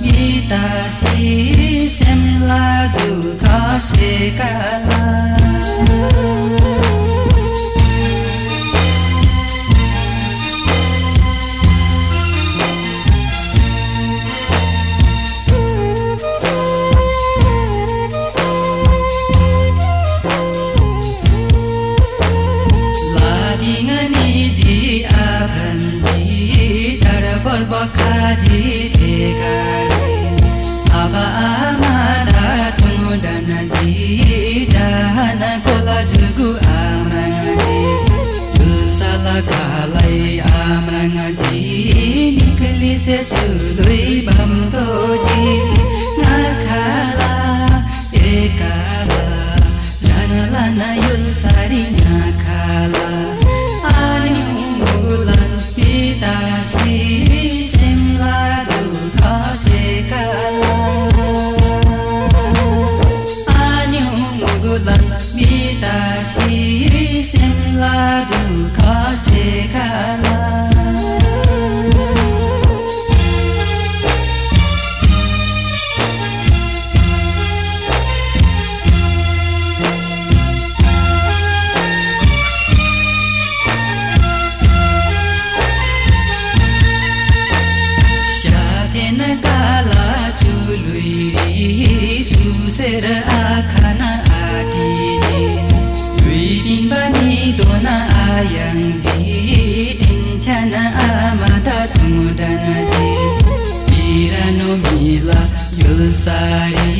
mi ta si sem la du ka se ka la बखाजी टेगारी अब आमा दाथुनु डनजी जहन Cola जुगु आम्राङजी तुलसाला खालै आम्राङजी निकली से चुलुई बम्तोजी मुगुलन पितासी सिमला दुखा चुलुइरी सुसेर आखाना yang di dinchana amata tumudana ji mirano mila yulsari